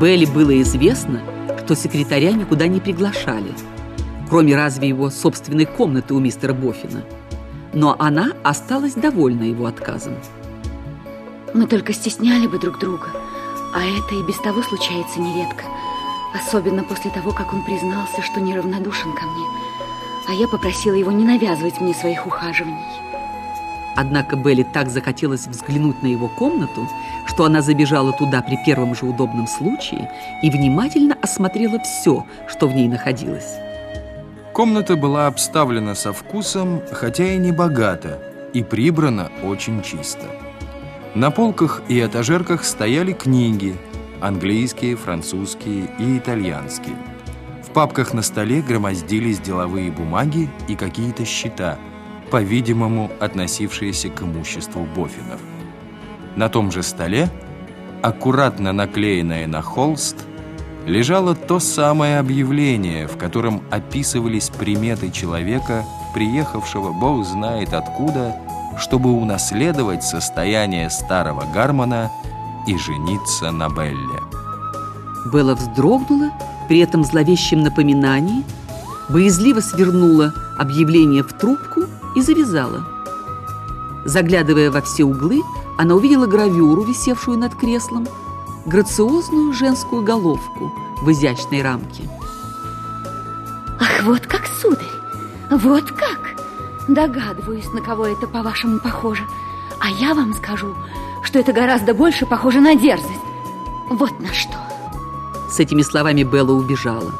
Белли было известно, что секретаря никуда не приглашали, кроме разве его собственной комнаты у мистера Боффина. Но она осталась довольна его отказом. Мы только стесняли бы друг друга, а это и без того случается нередко. Особенно после того, как он признался, что неравнодушен ко мне. А я попросила его не навязывать мне своих ухаживаний. Однако Белли так захотелось взглянуть на его комнату, что она забежала туда при первом же удобном случае и внимательно осмотрела все, что в ней находилось. Комната была обставлена со вкусом, хотя и не богато, и прибрана очень чисто. На полках и этажерках стояли книги, английские, французские и итальянские. В папках на столе громоздились деловые бумаги и какие-то счета – по-видимому, относившиеся к имуществу Бофинов. На том же столе, аккуратно наклеенное на холст, лежало то самое объявление, в котором описывались приметы человека, приехавшего бог знает откуда, чтобы унаследовать состояние старого Гармона и жениться на Белле. Белла вздрогнула при этом зловещем напоминании, боязливо свернула объявление в трубку и завязала. Заглядывая во все углы, она увидела гравюру, висевшую над креслом, грациозную женскую головку в изящной рамке. Ах, вот как, сударь, вот как! Догадываюсь, на кого это, по-вашему, похоже. А я вам скажу, что это гораздо больше похоже на дерзость. Вот на что. С этими словами Белла убежала.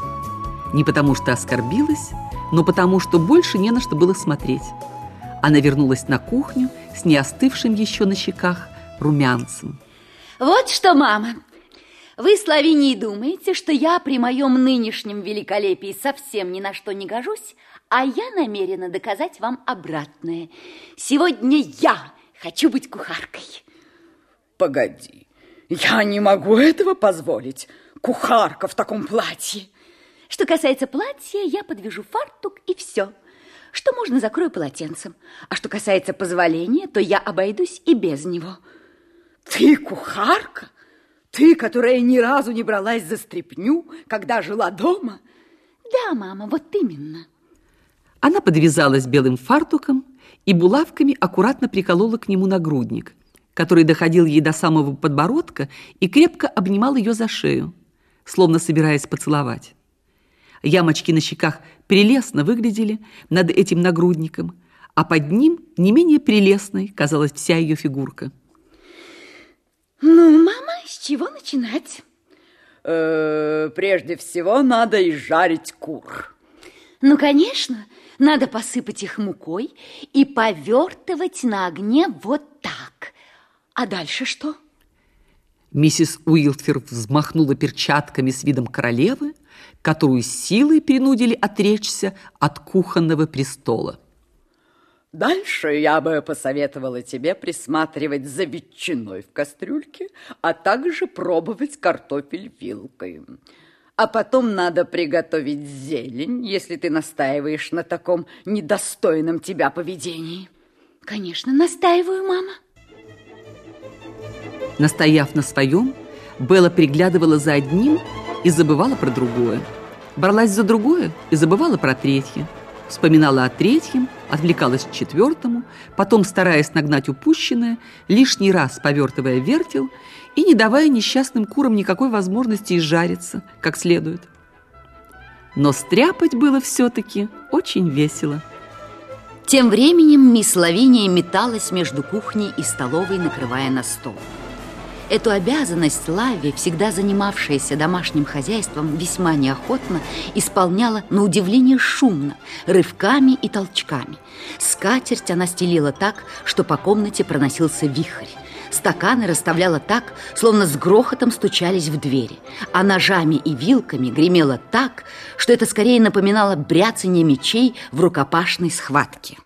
Не потому что оскорбилась, но потому что больше не на что было смотреть. Она вернулась на кухню с неостывшим еще на щеках румянцем. Вот что, мама, вы, Славинии, думаете, что я при моем нынешнем великолепии совсем ни на что не гожусь, а я намерена доказать вам обратное. Сегодня я хочу быть кухаркой. Погоди, я не могу этого позволить. Кухарка в таком платье. Что касается платья, я подвяжу фартук и все. Что можно, закрою полотенцем. А что касается позволения, то я обойдусь и без него. Ты кухарка? Ты, которая ни разу не бралась за стряпню, когда жила дома? Да, мама, вот именно. Она подвязалась белым фартуком и булавками аккуратно приколола к нему нагрудник, который доходил ей до самого подбородка и крепко обнимал ее за шею, словно собираясь поцеловать. Ямочки на щеках прелестно выглядели над этим нагрудником, а под ним не менее прелестной казалась вся ее фигурка. Ну, мама, с чего начинать? Э -э, прежде всего надо изжарить кур. Ну, конечно, надо посыпать их мукой и повертывать на огне вот так. А дальше что? Миссис Уилфер взмахнула перчатками с видом королевы, которую силой принудили отречься от кухонного престола. Дальше я бы посоветовала тебе присматривать за ветчиной в кастрюльке, а также пробовать картофель вилкой. А потом надо приготовить зелень, если ты настаиваешь на таком недостойном тебя поведении. Конечно, настаиваю, мама. Настояв на своем, Белла приглядывала за одним и забывала про другое. Бралась за другое и забывала про третье. Вспоминала о третьем, отвлекалась к четвертому, потом, стараясь нагнать упущенное, лишний раз повертывая вертел и не давая несчастным курам никакой возможности изжариться, как следует. Но стряпать было все-таки очень весело. Тем временем мисс Лавиния металась между кухней и столовой, накрывая на стол. Эту обязанность Лави, всегда занимавшаяся домашним хозяйством, весьма неохотно исполняла на удивление шумно, рывками и толчками. Скатерть она стелила так, что по комнате проносился вихрь. Стаканы расставляла так, словно с грохотом стучались в двери, а ножами и вилками гремела так, что это скорее напоминало бряцание мечей в рукопашной схватке.